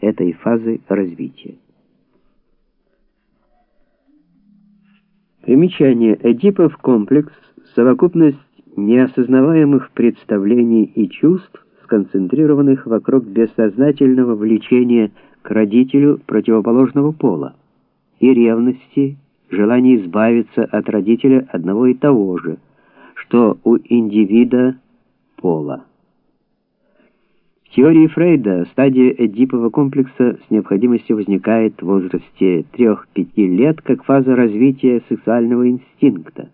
этой фазы развития. Примечание. Эдипов комплекс — совокупность неосознаваемых представлений и чувств, сконцентрированных вокруг бессознательного влечения к родителю противоположного пола, и ревности, желания избавиться от родителя одного и того же, что у индивида пола. Теории Фрейда стадия Эдипова комплекса с необходимостью возникает в возрасте 3-5 лет как фаза развития сексуального инстинкта.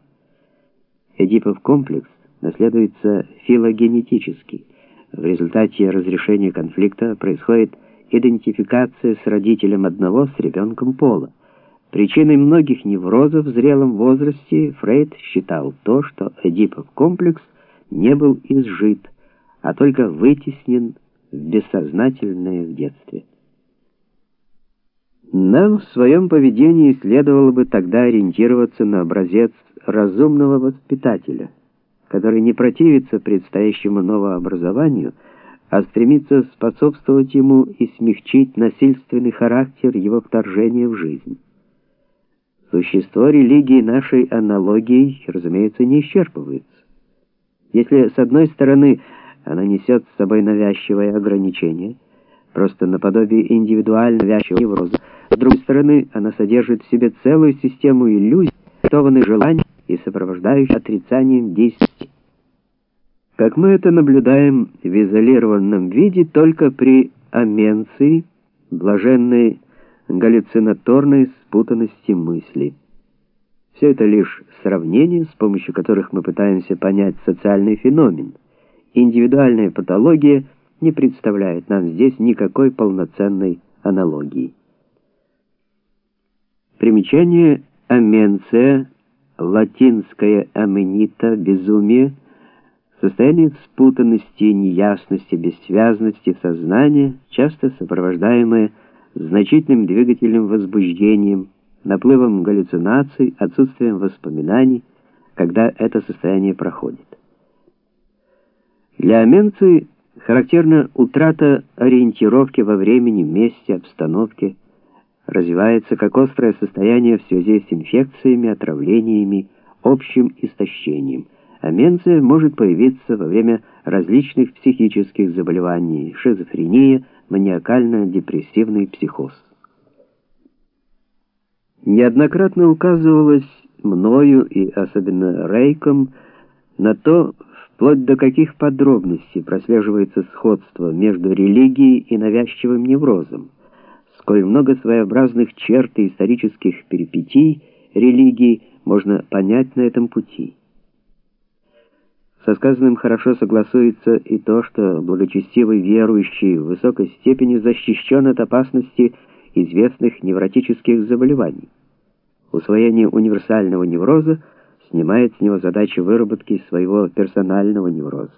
Эдипов комплекс наследуется филогенетически. В результате разрешения конфликта происходит идентификация с родителем одного с ребенком пола. Причиной многих неврозов в зрелом возрасте Фрейд считал то, что Эдипов комплекс не был изжит, а только вытеснен в бессознательное в детстве. Нам в своем поведении следовало бы тогда ориентироваться на образец разумного воспитателя, который не противится предстоящему новообразованию, а стремится способствовать ему и смягчить насильственный характер его вторжения в жизнь. Существо религии нашей аналогией, разумеется, не исчерпывается. Если с одной стороны она несет с собой навязчивое ограничение, просто наподобие индивидуально навязчивого невроза. С другой стороны, она содержит в себе целую систему иллюзий, диктованных желаний и сопровождающих отрицанием действий. Как мы это наблюдаем в изолированном виде только при аменции, блаженной галлюцинаторной спутанности мысли. Все это лишь сравнения, с помощью которых мы пытаемся понять социальный феномен – Индивидуальная патология не представляет нам здесь никакой полноценной аналогии. Примечание аменция, латинское аменита, безумие, состояние спутанности, неясности, бессвязности сознания, часто сопровождаемое значительным двигательным возбуждением, наплывом галлюцинаций, отсутствием воспоминаний, когда это состояние проходит. Для аменции характерна утрата ориентировки во времени, месте, обстановке, развивается как острое состояние в связи с инфекциями, отравлениями, общим истощением. Аменция может появиться во время различных психических заболеваний, шизофрения, маниакально-депрессивный психоз. Неоднократно указывалось мною и особенно Рейком на то, вплоть до каких подробностей прослеживается сходство между религией и навязчивым неврозом, сколь много своеобразных черт и исторических перипетий религии можно понять на этом пути. Со сказанным хорошо согласуется и то, что благочестивый верующий в высокой степени защищен от опасности известных невротических заболеваний. Усвоение универсального невроза – снимает с него задачу выработки своего персонального невроза.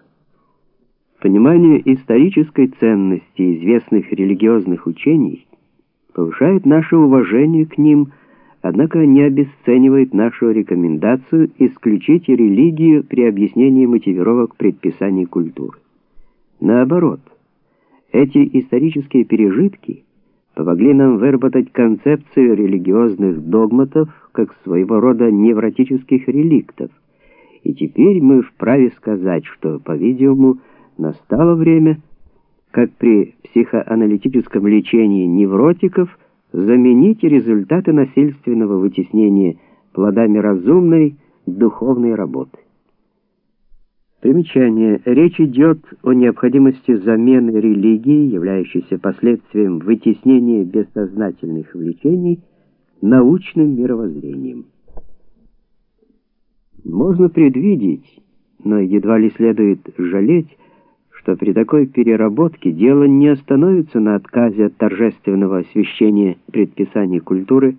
Понимание исторической ценности известных религиозных учений повышает наше уважение к ним, однако не обесценивает нашу рекомендацию исключить религию при объяснении мотивировок предписаний культуры. Наоборот, эти исторические пережитки помогли нам выработать концепцию религиозных догматов, как своего рода невротических реликтов. И теперь мы вправе сказать, что, по-видимому, настало время, как при психоаналитическом лечении невротиков, заменить результаты насильственного вытеснения плодами разумной духовной работы. Примечание. Речь идет о необходимости замены религии, являющейся последствием вытеснения бессознательных влечений, научным мировоззрением. Можно предвидеть, но едва ли следует жалеть, что при такой переработке дело не остановится на отказе от торжественного освящения предписаний культуры,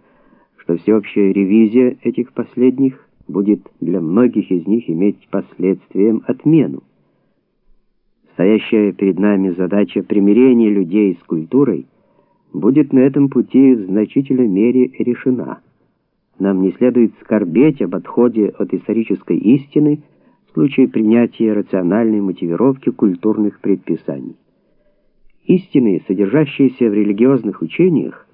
что всеобщая ревизия этих последних будет для многих из них иметь последствием отмену. Стоящая перед нами задача примирения людей с культурой – будет на этом пути в значительной мере решена. Нам не следует скорбеть об отходе от исторической истины в случае принятия рациональной мотивировки культурных предписаний. Истины, содержащиеся в религиозных учениях,